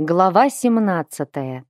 Глава 17.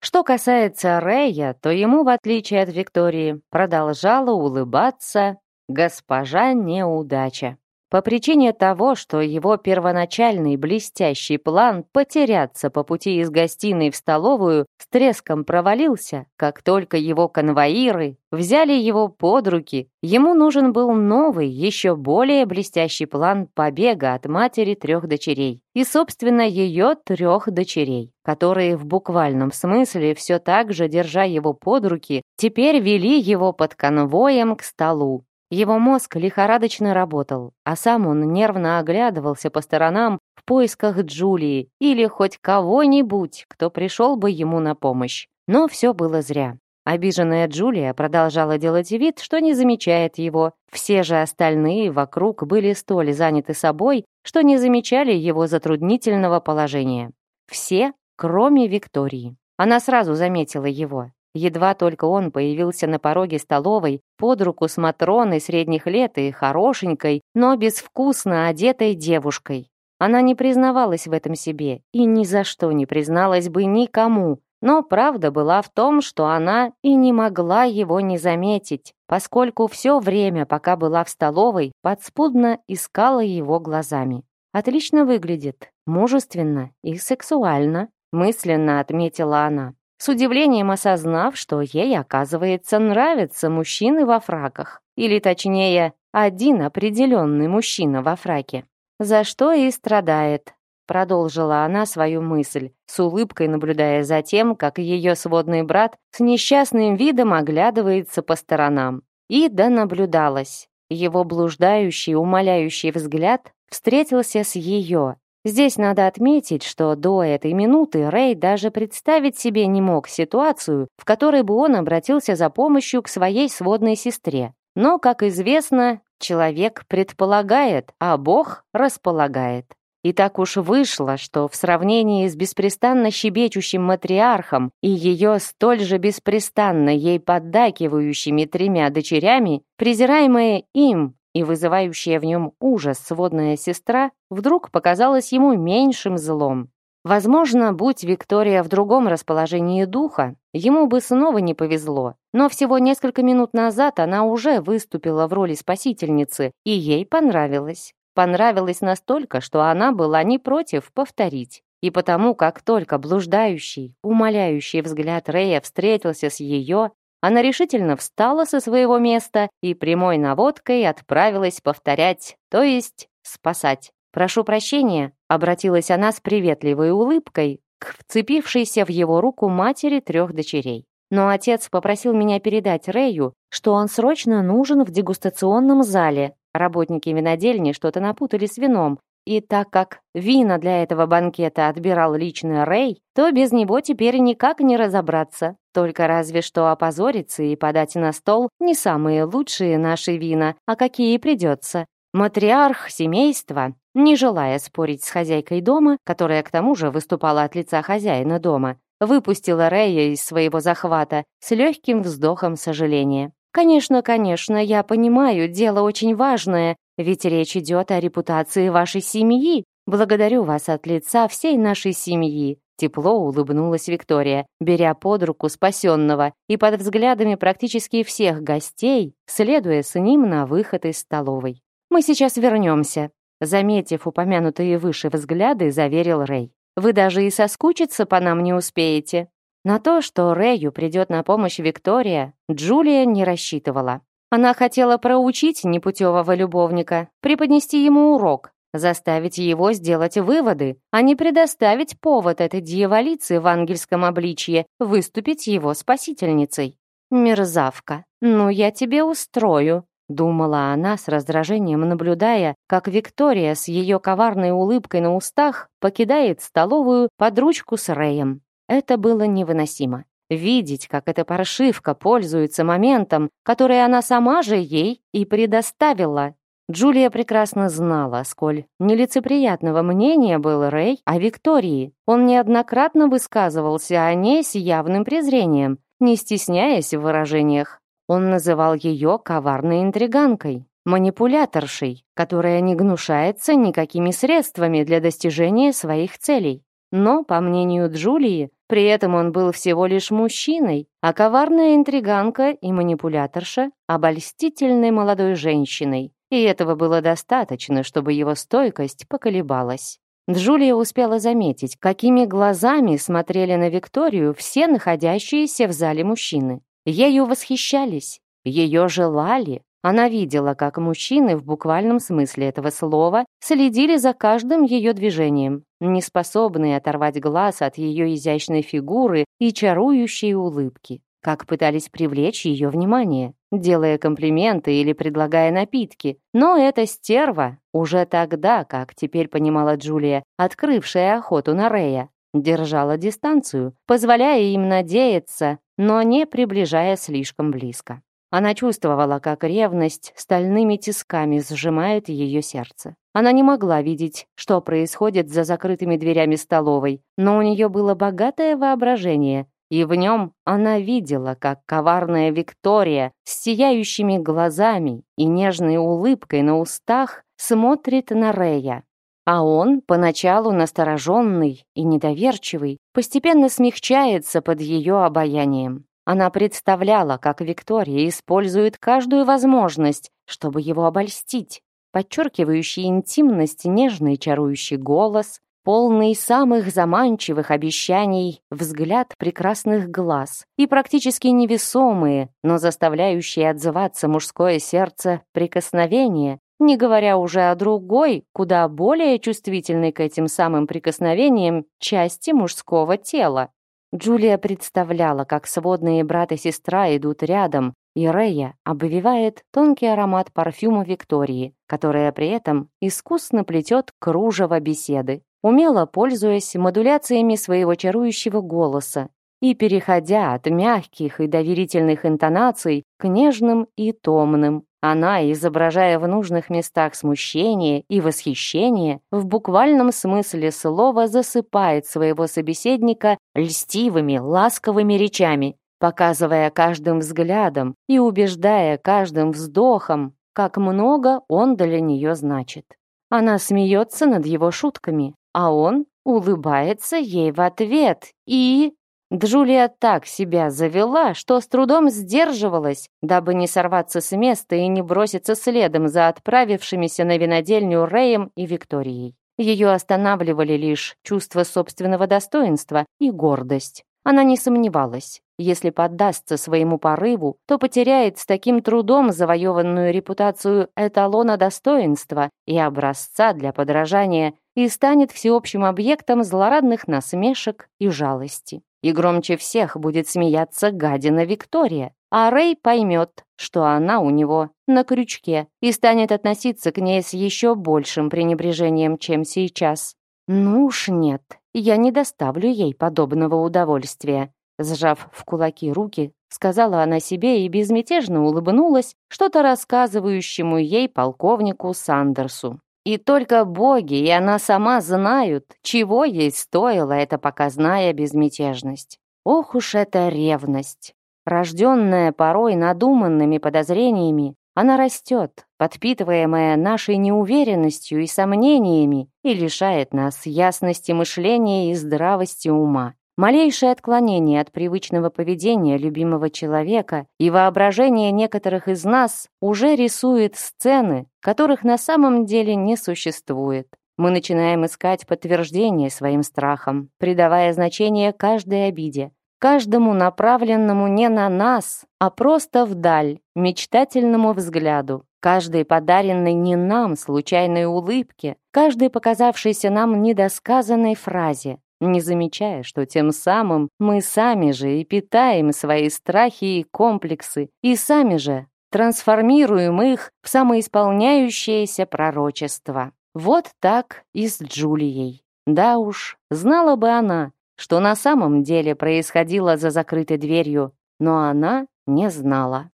Что касается Рэя, то ему, в отличие от Виктории, продолжала улыбаться госпожа неудача по причине того, что его первоначальный блестящий план потеряться по пути из гостиной в столовую с треском провалился, как только его конвоиры взяли его под руки. Ему нужен был новый, еще более блестящий план побега от матери трех дочерей и, собственно, ее трех дочерей, которые в буквальном смысле все так же, держа его под руки, теперь вели его под конвоем к столу, его мозг лихорадочно работал, а сам он нервно оглядывался по сторонам в поисках Джулии или хоть кого-нибудь, кто пришел бы ему на помощь. Но все было зря. Обиженная Джулия продолжала делать вид, что не замечает его. Все же остальные вокруг были столь заняты собой, что не замечали его затруднительного положения. Все, кроме Виктории. Она сразу заметила его. Едва только он появился на пороге столовой, под руку с Матроной средних лет и хорошенькой, но безвкусно одетой девушкой. Она не признавалась в этом себе и ни за что не призналась бы никому, но правда была в том, что она и не могла его не заметить, поскольку все время, пока была в столовой, подспудно искала его глазами. «Отлично выглядит, мужественно и сексуально», мысленно отметила она с удивлением осознав, что ей, оказывается, нравятся мужчины во фраках. Или, точнее, один определенный мужчина во фраке. «За что и страдает», — продолжила она свою мысль, с улыбкой наблюдая за тем, как ее сводный брат с несчастным видом оглядывается по сторонам. И донаблюдалась. Его блуждающий, умоляющий взгляд встретился с ее, Здесь надо отметить, что до этой минуты Рэй даже представить себе не мог ситуацию, в которой бы он обратился за помощью к своей сводной сестре. Но, как известно, человек предполагает, а Бог располагает. И так уж вышло, что в сравнении с беспрестанно щебечущим матриархом и ее столь же беспрестанно ей поддакивающими тремя дочерями, презираемая им и вызывающая в нем ужас сводная сестра вдруг показалась ему меньшим злом. Возможно, будь Виктория в другом расположении духа, ему бы снова не повезло, но всего несколько минут назад она уже выступила в роли спасительницы, и ей понравилось. Понравилось настолько, что она была не против повторить. И потому, как только блуждающий, умоляющий взгляд Рея встретился с ее, она решительно встала со своего места и прямой наводкой отправилась повторять, то есть спасать. «Прошу прощения», — обратилась она с приветливой улыбкой к вцепившейся в его руку матери трех дочерей. Но отец попросил меня передать Рэю, что он срочно нужен в дегустационном зале. Работники винодельни что-то напутали с вином, и так как вина для этого банкета отбирал лично Рэй, то без него теперь никак не разобраться. Только разве что опозориться и подать на стол не самые лучшие наши вина, а какие придется. Матриарх семейства, не желая спорить с хозяйкой дома, которая к тому же выступала от лица хозяина дома, выпустила Рэя из своего захвата с легким вздохом сожаления. «Конечно, конечно, я понимаю, дело очень важное, ведь речь идет о репутации вашей семьи. Благодарю вас от лица всей нашей семьи. Тепло улыбнулась Виктория, беря под руку спасенного и под взглядами практически всех гостей, следуя с ним на выход из столовой. «Мы сейчас вернемся», — заметив упомянутые выше взгляды, заверил Рэй. «Вы даже и соскучиться по нам не успеете». На то, что Рэю придет на помощь Виктория, Джулия не рассчитывала. Она хотела проучить непутевого любовника, преподнести ему урок, заставить его сделать выводы, а не предоставить повод этой дьяволице в ангельском обличье выступить его спасительницей. «Мерзавка, ну я тебе устрою», — думала она с раздражением, наблюдая, как Виктория с ее коварной улыбкой на устах покидает столовую под ручку с Рэем. Это было невыносимо видеть, как эта паршивка пользуется моментом, который она сама же ей и предоставила. Джулия прекрасно знала, сколь нелицеприятного мнения был Рэй о Виктории. Он неоднократно высказывался о ней с явным презрением, не стесняясь в выражениях. Он называл ее коварной интриганкой, манипуляторшей, которая не гнушается никакими средствами для достижения своих целей. Но, по мнению Джулии, при этом он был всего лишь мужчиной, а коварная интриганка и манипуляторша — обольстительной молодой женщиной. И этого было достаточно, чтобы его стойкость поколебалась. Джулия успела заметить, какими глазами смотрели на Викторию все находящиеся в зале мужчины. Ею восхищались, ее желали, она видела, как мужчины в буквальном смысле этого слова следили за каждым ее движением, неспособные оторвать глаз от ее изящной фигуры и чарующей улыбки как пытались привлечь ее внимание, делая комплименты или предлагая напитки. Но эта стерва, уже тогда, как теперь понимала Джулия, открывшая охоту на Рея, держала дистанцию, позволяя им надеяться, но не приближая слишком близко. Она чувствовала, как ревность стальными тисками сжимает ее сердце. Она не могла видеть, что происходит за закрытыми дверями столовой, но у нее было богатое воображение, и в нем она видела, как коварная Виктория с сияющими глазами и нежной улыбкой на устах смотрит на Рея. А он, поначалу настороженный и недоверчивый, постепенно смягчается под ее обаянием. Она представляла, как Виктория использует каждую возможность, чтобы его обольстить, подчеркивающий интимность нежный чарующий голос, полный самых заманчивых обещаний, взгляд прекрасных глаз и практически невесомые, но заставляющие отзываться мужское сердце прикосновения, не говоря уже о другой, куда более чувствительной к этим самым прикосновениям части мужского тела. Джулия представляла, как сводные брат и сестра идут рядом, и Рея обвивает тонкий аромат парфюма Виктории, которая при этом искусно плетет кружево беседы, умело пользуясь модуляциями своего чарующего голоса и переходя от мягких и доверительных интонаций к нежным и томным, она, изображая в нужных местах смущение и восхищение, в буквальном смысле слова засыпает своего собеседника льстивыми, ласковыми речами, показывая каждым взглядом и убеждая каждым вздохом, как много он для нее значит. Она смеется над его шутками, а он улыбается ей в ответ и... Джулия так себя завела, что с трудом сдерживалась, дабы не сорваться с места и не броситься следом за отправившимися на винодельню Рэем и Викторией. Ее останавливали лишь чувство собственного достоинства и гордость. Она не сомневалась, если поддастся своему порыву, то потеряет с таким трудом завоеванную репутацию эталона достоинства и образца для подражания и станет всеобщим объектом злорадных насмешек и жалости. И громче всех будет смеяться гадина Виктория, а Рэй поймет, что она у него на крючке и станет относиться к ней с еще большим пренебрежением, чем сейчас. «Ну уж нет, я не доставлю ей подобного удовольствия», сжав в кулаки руки, сказала она себе и безмятежно улыбнулась что-то рассказывающему ей полковнику Сандерсу. И только боги и она сама знают, чего ей стоила эта показная безмятежность. Ох уж эта ревность! Рожденная порой надуманными подозрениями, она растет, подпитываемая нашей неуверенностью и сомнениями, и лишает нас ясности мышления и здравости ума. Малейшее отклонение от привычного поведения любимого человека и воображение некоторых из нас уже рисует сцены, которых на самом деле не существует. Мы начинаем искать подтверждение своим страхам, придавая значение каждой обиде, каждому направленному не на нас, а просто вдаль, мечтательному взгляду, каждой подаренной не нам случайной улыбке, каждой показавшейся нам недосказанной фразе, не замечая, что тем самым мы сами же и питаем свои страхи и комплексы, и сами же трансформируем их в самоисполняющееся пророчество. Вот так и с Джулией. Да уж, знала бы она, что на самом деле происходило за закрытой дверью, но она не знала.